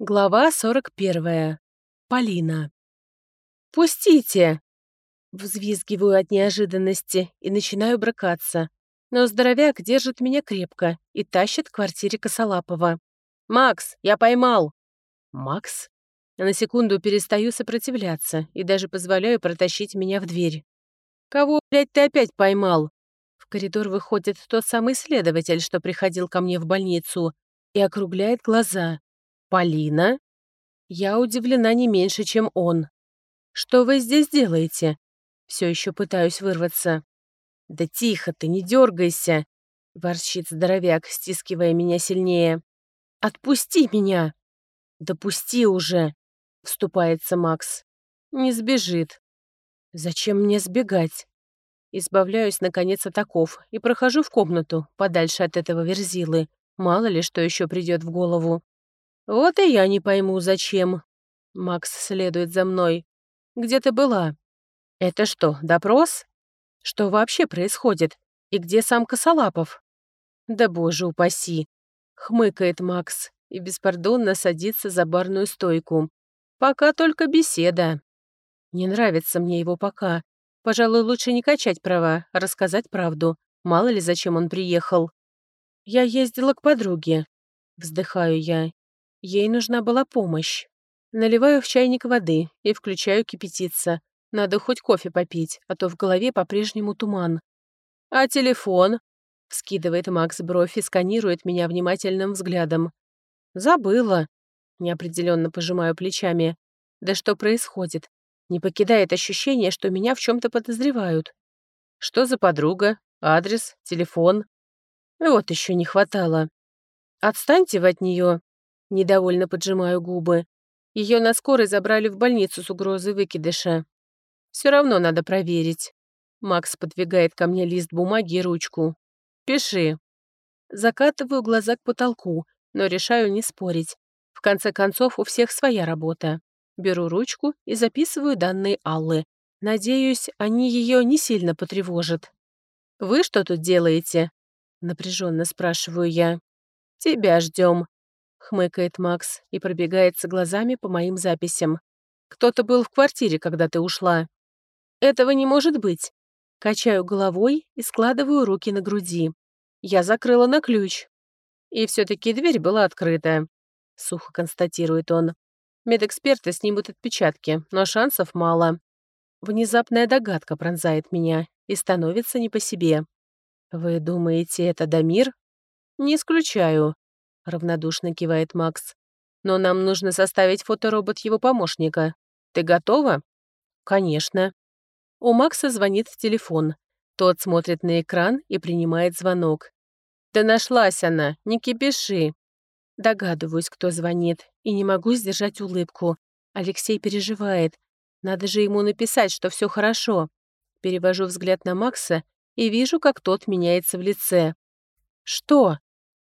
Глава 41. Полина. «Пустите!» Взвизгиваю от неожиданности и начинаю брыкаться. Но здоровяк держит меня крепко и тащит к квартире Косолапова. «Макс, я поймал!» «Макс?» На секунду перестаю сопротивляться и даже позволяю протащить меня в дверь. «Кого, блядь, ты опять поймал?» В коридор выходит тот самый следователь, что приходил ко мне в больницу, и округляет глаза. «Полина?» Я удивлена не меньше, чем он. «Что вы здесь делаете?» Все еще пытаюсь вырваться. «Да тихо ты, не дергайся!» — ворчит здоровяк, стискивая меня сильнее. «Отпусти меня!» «Допусти уже!» — вступается Макс. «Не сбежит». «Зачем мне сбегать?» Избавляюсь, наконец, от оков и прохожу в комнату, подальше от этого верзилы. Мало ли, что еще придет в голову. «Вот и я не пойму, зачем». Макс следует за мной. «Где ты была?» «Это что, допрос? Что вообще происходит? И где сам Косолапов?» «Да боже упаси!» — хмыкает Макс и беспардонно садится за барную стойку. «Пока только беседа. Не нравится мне его пока. Пожалуй, лучше не качать права, а рассказать правду. Мало ли, зачем он приехал. Я ездила к подруге. Вздыхаю я Ей нужна была помощь. Наливаю в чайник воды и включаю кипятиться. Надо хоть кофе попить, а то в голове по-прежнему туман. «А телефон?» — вскидывает Макс бровь и сканирует меня внимательным взглядом. «Забыла». Неопределенно пожимаю плечами. «Да что происходит? Не покидает ощущение, что меня в чем то подозревают. Что за подруга? Адрес? Телефон?» Вот еще не хватало. «Отстаньте вы от нее. Недовольно поджимаю губы. Ее на скорой забрали в больницу с угрозой выкидыша. Все равно надо проверить. Макс подвигает ко мне лист бумаги и ручку. «Пиши». Закатываю глаза к потолку, но решаю не спорить. В конце концов, у всех своя работа. Беру ручку и записываю данные Аллы. Надеюсь, они ее не сильно потревожат. «Вы что тут делаете?» Напряженно спрашиваю я. «Тебя ждем», хмыкает Макс и пробегается глазами по моим записям. «Кто-то был в квартире, когда ты ушла». «Этого не может быть». Качаю головой и складываю руки на груди. Я закрыла на ключ. И все таки дверь была открыта. Сухо констатирует он. Медэксперты снимут отпечатки, но шансов мало. Внезапная догадка пронзает меня и становится не по себе. «Вы думаете, это Дамир?» «Не исключаю равнодушно кивает Макс. «Но нам нужно составить фоторобот его помощника. Ты готова?» «Конечно». У Макса звонит телефон. Тот смотрит на экран и принимает звонок. «Да нашлась она, не кипиши». Догадываюсь, кто звонит, и не могу сдержать улыбку. Алексей переживает. Надо же ему написать, что все хорошо. Перевожу взгляд на Макса и вижу, как тот меняется в лице. «Что?»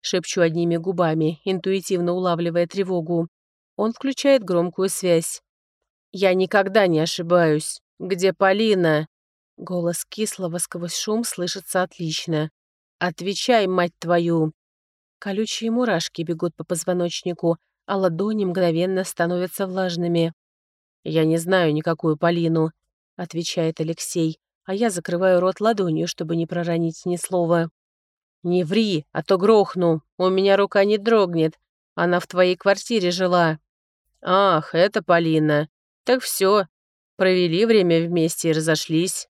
Шепчу одними губами, интуитивно улавливая тревогу. Он включает громкую связь. «Я никогда не ошибаюсь. Где Полина?» Голос кислого сквозь шум слышится отлично. «Отвечай, мать твою!» Колючие мурашки бегут по позвоночнику, а ладони мгновенно становятся влажными. «Я не знаю никакую Полину», — отвечает Алексей, а я закрываю рот ладонью, чтобы не проронить ни слова. «Не ври, а то грохну. У меня рука не дрогнет. Она в твоей квартире жила». «Ах, это Полина. Так все. Провели время вместе и разошлись».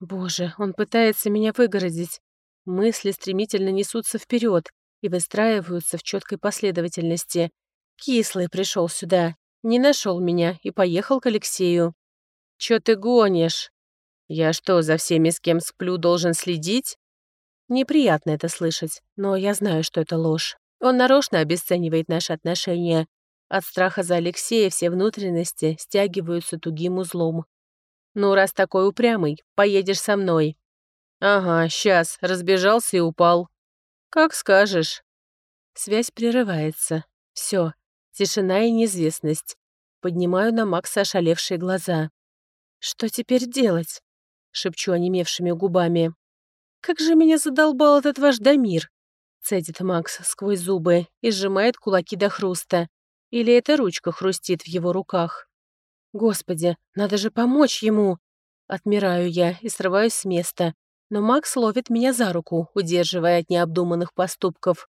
Боже, он пытается меня выгородить. Мысли стремительно несутся вперед и выстраиваются в четкой последовательности. Кислый пришел сюда, не нашел меня и поехал к Алексею. «Чё ты гонишь? Я что, за всеми, с кем сплю, должен следить?» Неприятно это слышать, но я знаю, что это ложь. Он нарочно обесценивает наши отношения. От страха за Алексея все внутренности стягиваются тугим узлом. «Ну, раз такой упрямый, поедешь со мной». «Ага, сейчас, разбежался и упал». «Как скажешь». Связь прерывается. Все, тишина и неизвестность. Поднимаю на Макса ошалевшие глаза. «Что теперь делать?» — шепчу онемевшими губами. «Как же меня задолбал этот ваш Дамир!» Цедит Макс сквозь зубы и сжимает кулаки до хруста. Или эта ручка хрустит в его руках? Господи, надо же помочь ему! Отмираю я и срываюсь с места, но Макс ловит меня за руку, удерживая от необдуманных поступков.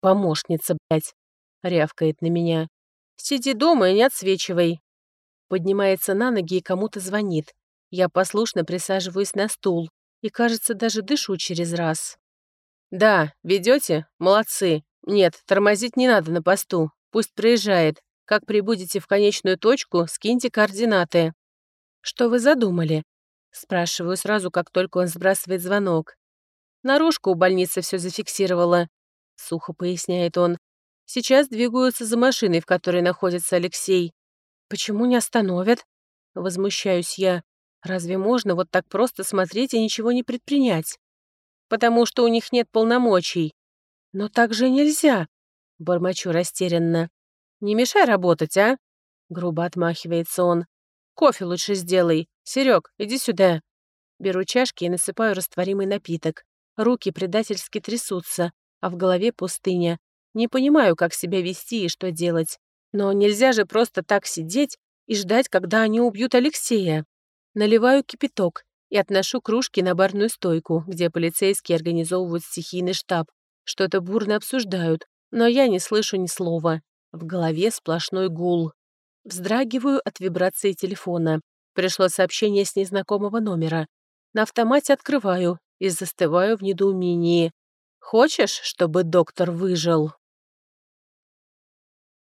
«Помощница, блядь!» — рявкает на меня. «Сиди дома и не отсвечивай!» Поднимается на ноги и кому-то звонит. Я послушно присаживаюсь на стул и, кажется, даже дышу через раз. «Да, ведете? Молодцы. Нет, тормозить не надо на посту. Пусть проезжает. Как прибудете в конечную точку, скиньте координаты». «Что вы задумали?» Спрашиваю сразу, как только он сбрасывает звонок. «Наружка у больницы все зафиксировала», — сухо поясняет он. «Сейчас двигаются за машиной, в которой находится Алексей». «Почему не остановят?» Возмущаюсь я. «Разве можно вот так просто смотреть и ничего не предпринять?» «Потому что у них нет полномочий». «Но так же нельзя», — бормочу растерянно. «Не мешай работать, а?» — грубо отмахивается он. «Кофе лучше сделай. Серег, иди сюда». Беру чашки и насыпаю растворимый напиток. Руки предательски трясутся, а в голове пустыня. Не понимаю, как себя вести и что делать. Но нельзя же просто так сидеть и ждать, когда они убьют Алексея. Наливаю кипяток и отношу кружки на барную стойку, где полицейские организовывают стихийный штаб. Что-то бурно обсуждают, но я не слышу ни слова. В голове сплошной гул. Вздрагиваю от вибрации телефона. Пришло сообщение с незнакомого номера. На автомате открываю и застываю в недоумении. «Хочешь, чтобы доктор выжил?»